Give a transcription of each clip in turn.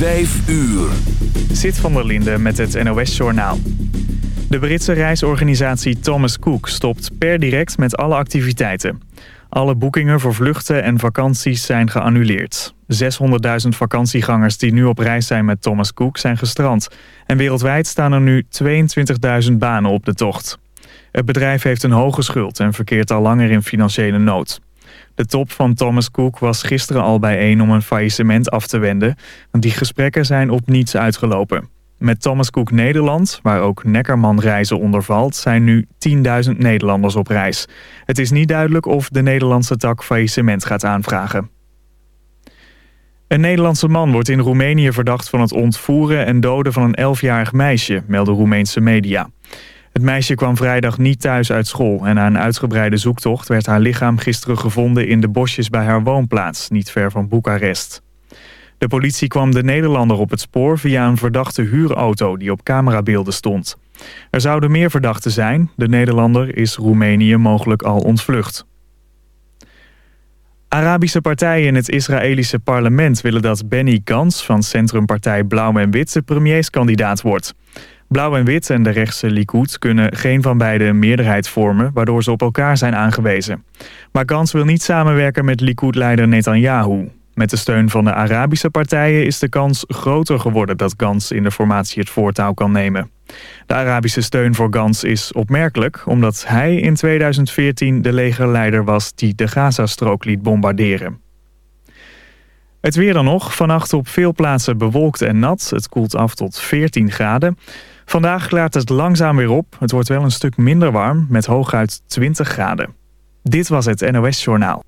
5 uur. Zit van der Linde met het NOS-journaal. De Britse reisorganisatie Thomas Cook stopt per direct met alle activiteiten. Alle boekingen voor vluchten en vakanties zijn geannuleerd. 600.000 vakantiegangers die nu op reis zijn met Thomas Cook zijn gestrand. En wereldwijd staan er nu 22.000 banen op de tocht. Het bedrijf heeft een hoge schuld en verkeert al langer in financiële nood. De top van Thomas Cook was gisteren al bijeen om een faillissement af te wenden. Die gesprekken zijn op niets uitgelopen. Met Thomas Cook Nederland, waar ook Neckerman reizen onder valt... zijn nu 10.000 Nederlanders op reis. Het is niet duidelijk of de Nederlandse tak faillissement gaat aanvragen. Een Nederlandse man wordt in Roemenië verdacht van het ontvoeren en doden van een 11-jarig meisje, melden Roemeense media. Het meisje kwam vrijdag niet thuis uit school en na een uitgebreide zoektocht werd haar lichaam gisteren gevonden in de bosjes bij haar woonplaats, niet ver van Boekarest. De politie kwam de Nederlander op het spoor via een verdachte huurauto die op camerabeelden stond. Er zouden meer verdachten zijn. De Nederlander is Roemenië mogelijk al ontvlucht. Arabische partijen in het Israëlische parlement willen dat Benny Gantz van centrumpartij Blauw en Wit de premierskandidaat wordt. Blauw en Wit en de rechtse Likud kunnen geen van beide meerderheid vormen... waardoor ze op elkaar zijn aangewezen. Maar Gans wil niet samenwerken met Likud-leider Netanyahu. Met de steun van de Arabische partijen is de kans groter geworden... dat Gans in de formatie het voortouw kan nemen. De Arabische steun voor Gans is opmerkelijk... omdat hij in 2014 de legerleider was die de Gazastrook liet bombarderen. Het weer dan nog. Vannacht op veel plaatsen bewolkt en nat. Het koelt af tot 14 graden. Vandaag klaart het langzaam weer op. Het wordt wel een stuk minder warm, met hooguit 20 graden. Dit was het NOS Journaal.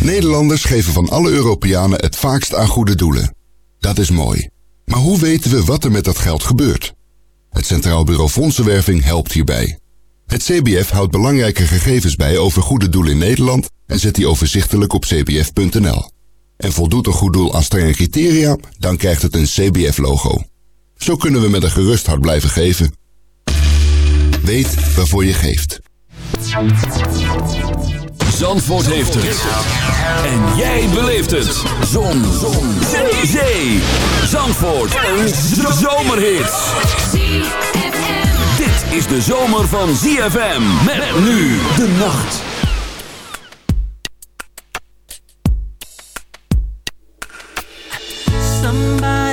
Nederlanders geven van alle Europeanen het vaakst aan goede doelen. Dat is mooi. Maar hoe weten we wat er met dat geld gebeurt? Het Centraal Bureau Fondsenwerving helpt hierbij. Het CBF houdt belangrijke gegevens bij over goede doelen in Nederland en zet die overzichtelijk op cbf.nl. En voldoet een goed doel aan strenge criteria, dan krijgt het een CBF-logo. Zo kunnen we met een gerust hart blijven geven. Weet waarvoor je geeft. Zandvoort heeft het. En jij beleeft het. Zon. Zon. Zee. Zee. Zandvoort. Een zomerhit. Dit is de zomer van ZFM. Met nu de nacht.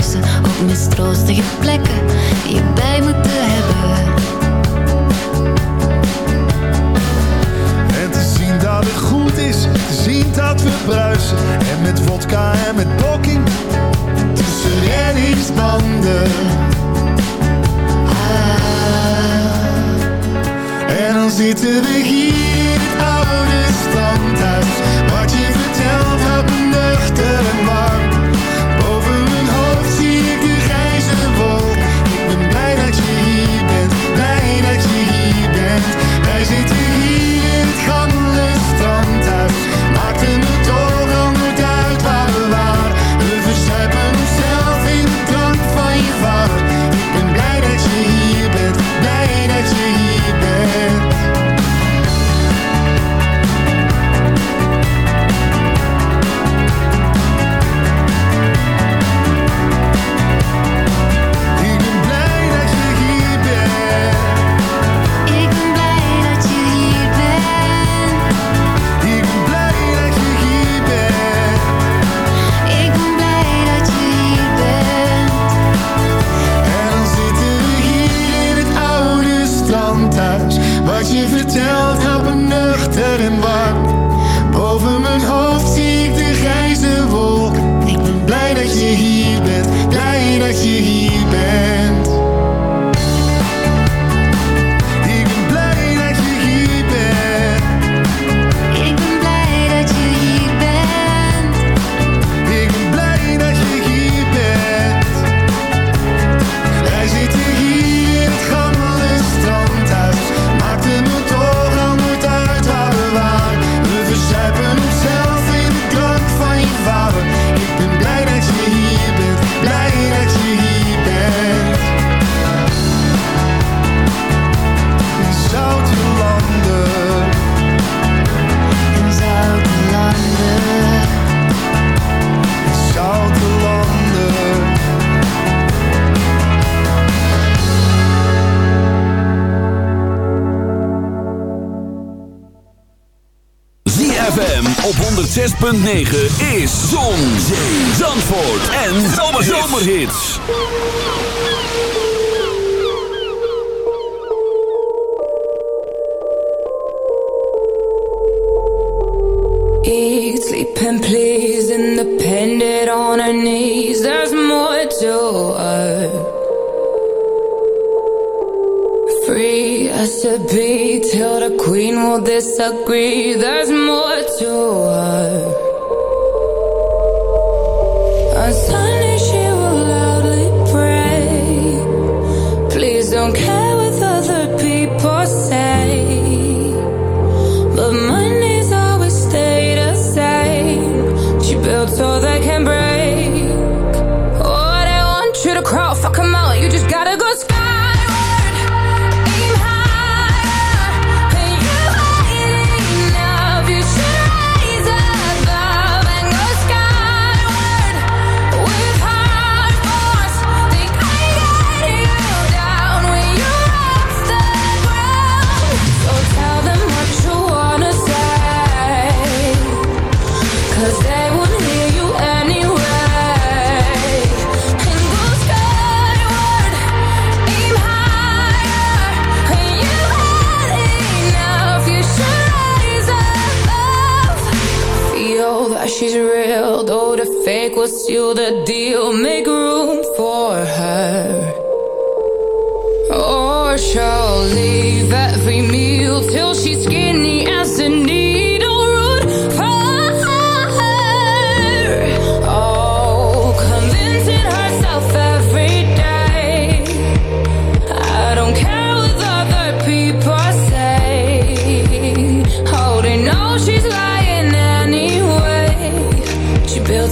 reizen Op mistroostige plekken die je bij moeten hebben. En te zien dat het goed is, te zien dat we bruisen. En met vodka en met bokking Tussen reddingsbanden. Ah. En dan zitten we hier. 106.9 is Zon, Zandvoort en Zomerhits. Eat, sleep and please, independent on her knees. There's more to her. Free I should be till the queen will disagree. There's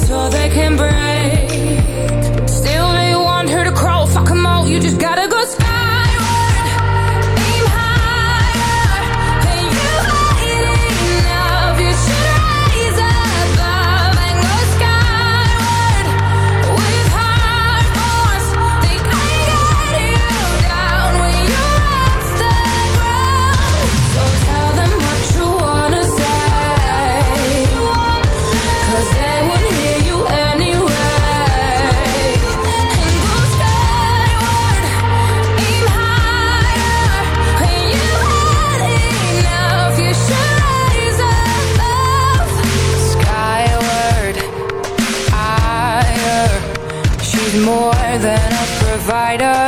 so they can burn. brighter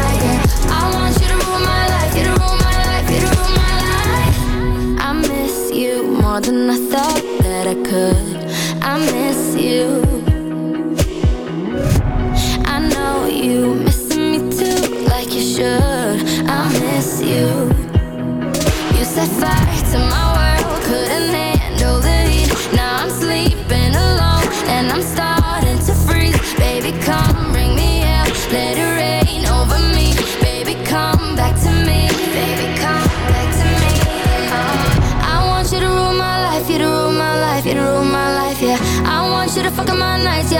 I miss you. I know you me too Like you should. I miss you. You set fire to my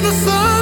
the sun.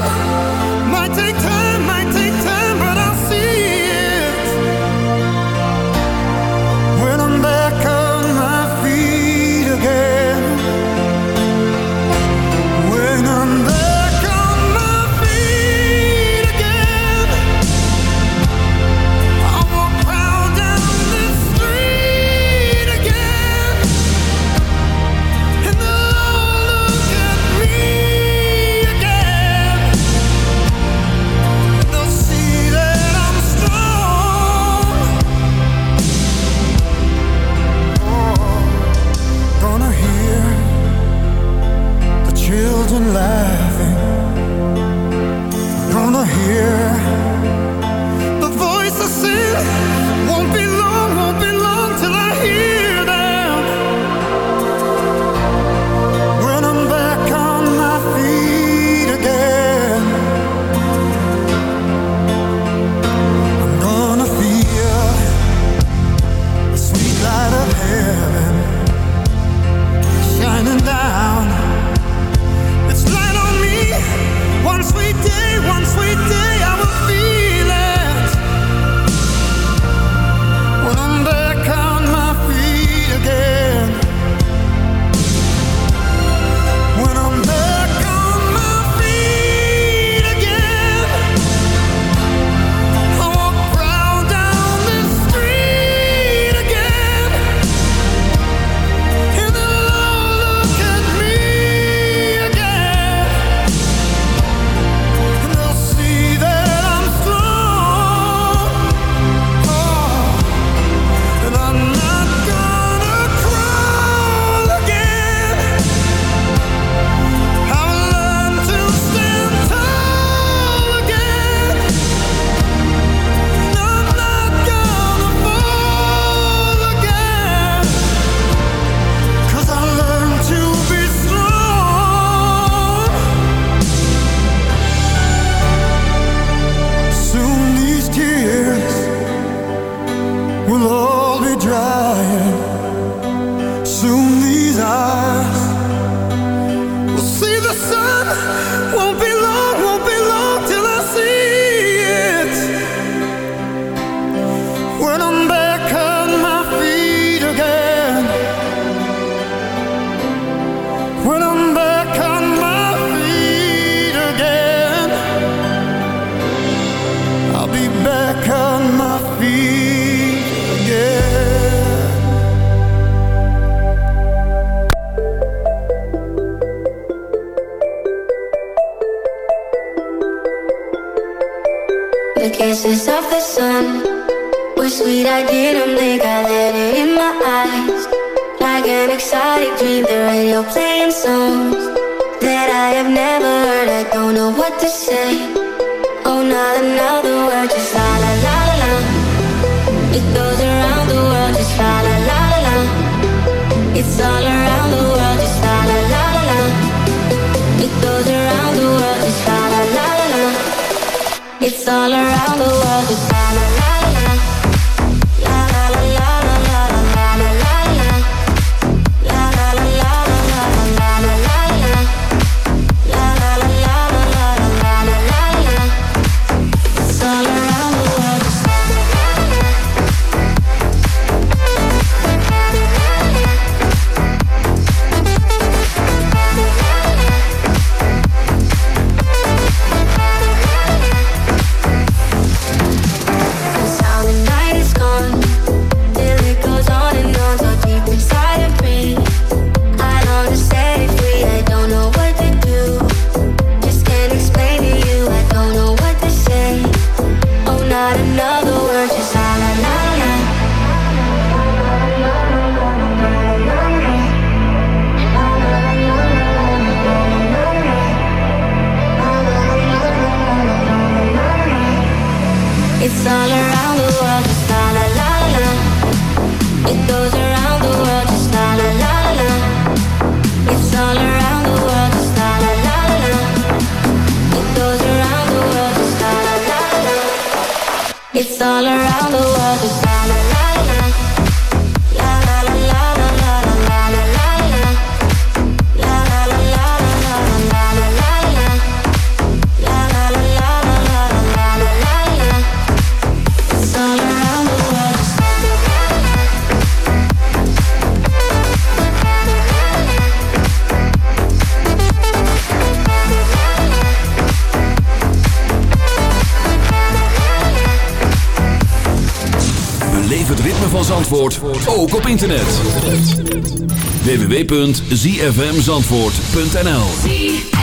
www.zfmzandvoort.nl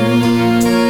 Música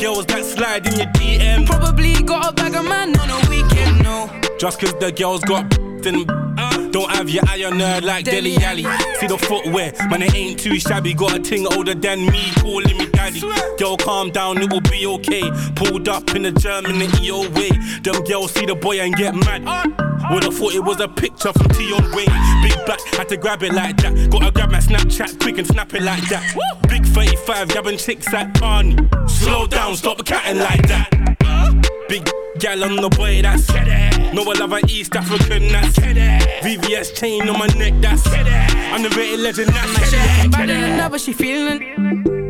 Girls that slide in your DM. Probably got a bag of man on a weekend, no. Just cause the girls got then uh. don't have your eye on her like Dele Alli. See the footwear, man, it ain't too shabby. Got a ting older than me, calling me daddy. Girl, calm down, it will be okay. Pulled up in the German EO way. Them girls see the boy and get mad. Uh. Would have thought it was a picture from Tion Wayne. Big back, had to grab it like that. Gotta grab my Snapchat quick and snap it like that. Big 35, grabbing chicks at Barney. Slow down, stop catting like that. Big gal on the boy, that's No, I love an East African, that's VVS chain on my neck, that's I'm the rated legend, that's looking better than ever, she feeling.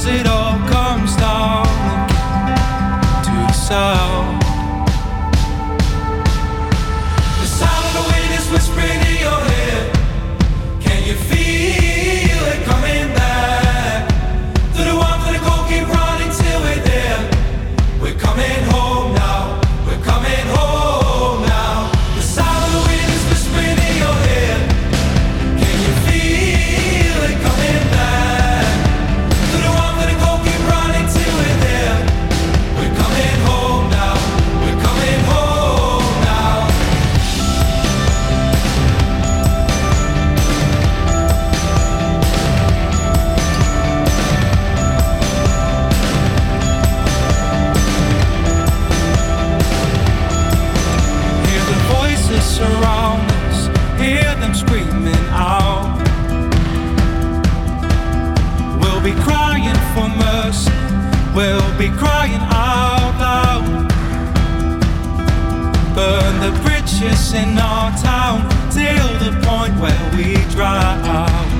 as it all comes down to. The sound of the wind is whispering in your. Can you feel it coming back? Through the warmth the cold, keep running till we're there. We're coming home. will be crying out loud. Burn the bridges in our town till the point where we dry out.